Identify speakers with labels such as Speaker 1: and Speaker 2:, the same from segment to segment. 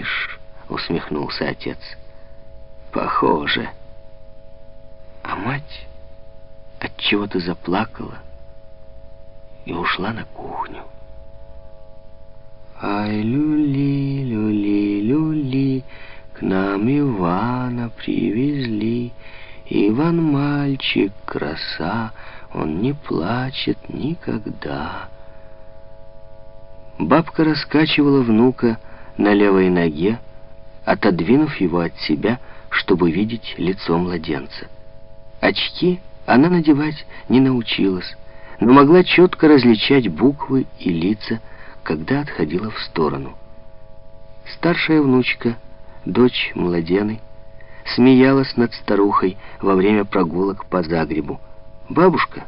Speaker 1: «Ишь!» — усмехнулся отец. «Похоже». А мать от чего то заплакала и ушла на кухню. Ай, люли, люли, люли, к нам Ивана привезли. Иван мальчик, краса, он не плачет никогда. Бабка раскачивала внука на левой ноге, отодвинув его от себя, чтобы видеть лицо младенца. Очки она надевать не научилась, но могла четко различать буквы и лица, когда отходила в сторону. Старшая внучка, дочь Младены, смеялась над старухой во время прогулок по Загребу. «Бабушка,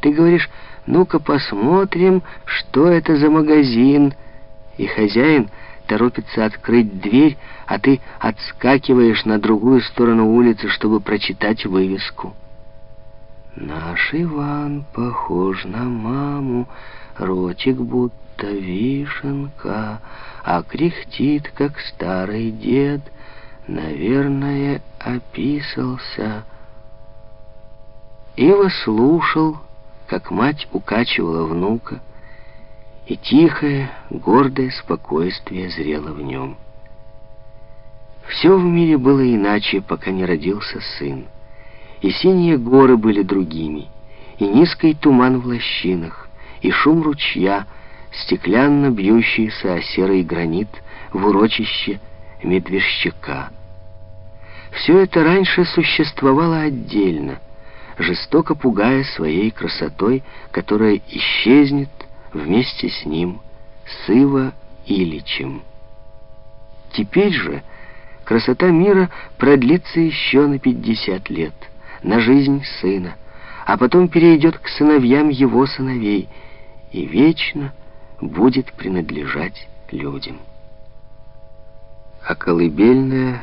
Speaker 1: ты говоришь, ну-ка посмотрим, что это за магазин». И хозяин торопится открыть дверь, а ты отскакиваешь на другую сторону улицы, чтобы прочитать вывеску. Наш Иван похож на маму, ротик будто вишенка, а кряхтит, как старый дед, наверное, описался. Ива слушал, как мать укачивала внука, и тихое, гордое спокойствие зрело в нем. Все в мире было иначе, пока не родился сын и синие горы были другими, и низкий туман в лощинах, и шум ручья, стеклянно бьющийся о серый гранит в урочище Медвежщика. Все это раньше существовало отдельно, жестоко пугая своей красотой, которая исчезнет вместе с ним, с Ива Иличем. Теперь же красота мира продлится еще на 50 лет — на жизнь сына, а потом перейдет к сыновьям его сыновей и вечно будет принадлежать людям. А колыбельная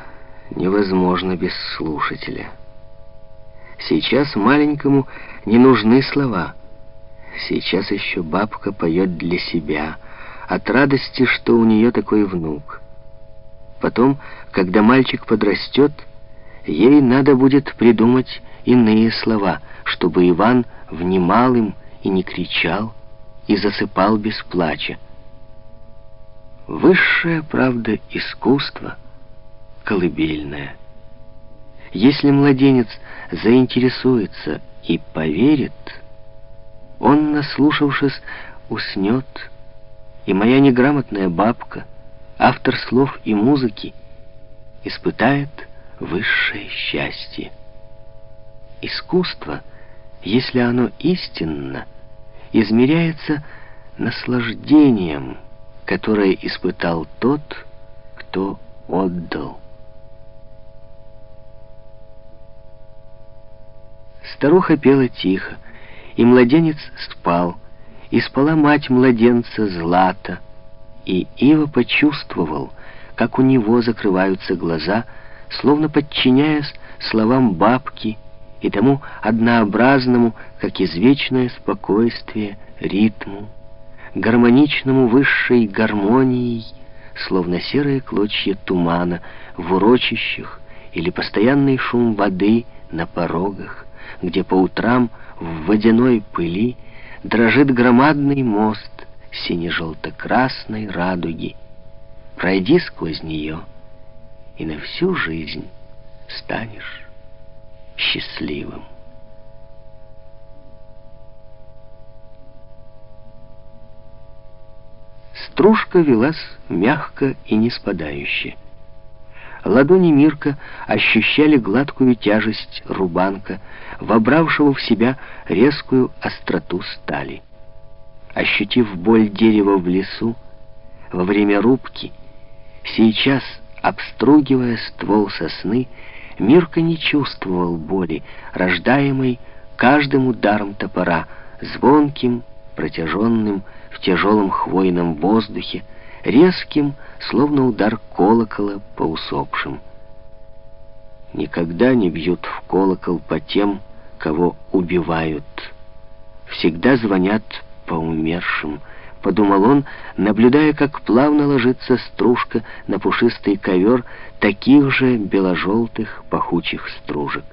Speaker 1: невозможно без слушателя. Сейчас маленькому не нужны слова. Сейчас еще бабка поет для себя, от радости, что у нее такой внук. Потом, когда мальчик подрастет, ей надо будет придумать иные слова, чтобы Иван внимал им и не кричал, и засыпал без плача. Высшая правда искусства колыбельная. Если младенец заинтересуется и поверит, он, наслушавшись, уснет, и моя неграмотная бабка, автор слов и музыки, испытает высшее счастье. Искусство, если оно истинно, измеряется наслаждением, которое испытал тот, кто отдал. Старуха пела тихо, и младенец спал, и спала мать младенца Злата, и Ива почувствовал, как у него закрываются глаза, словно подчиняясь словам бабки, и тому однообразному, как извечное спокойствие, ритму, гармоничному высшей гармонией, словно серые клочья тумана в урочищах или постоянный шум воды на порогах, где по утрам в водяной пыли дрожит громадный мост сине-желто-красной радуги. Пройди сквозь нее, и на всю жизнь станешь счастливым. Стружка велась мягко и не спадающе. Ладони Мирка ощущали гладкую тяжесть рубанка, вобравшего в себя резкую остроту стали. Ощутив боль дерева в лесу, во время рубки, сейчас, обстругивая ствол сосны, Мирка не чувствовал боли, рождаемой каждым ударом топора, звонким, протяженным в тяжелом хвойном воздухе, резким, словно удар колокола по усопшим. Никогда не бьют в колокол по тем, кого убивают. Всегда звонят по умершим, подумал он, наблюдая, как плавно ложится стружка на пушистый ковер таких же бело-желтых пахучих стружек.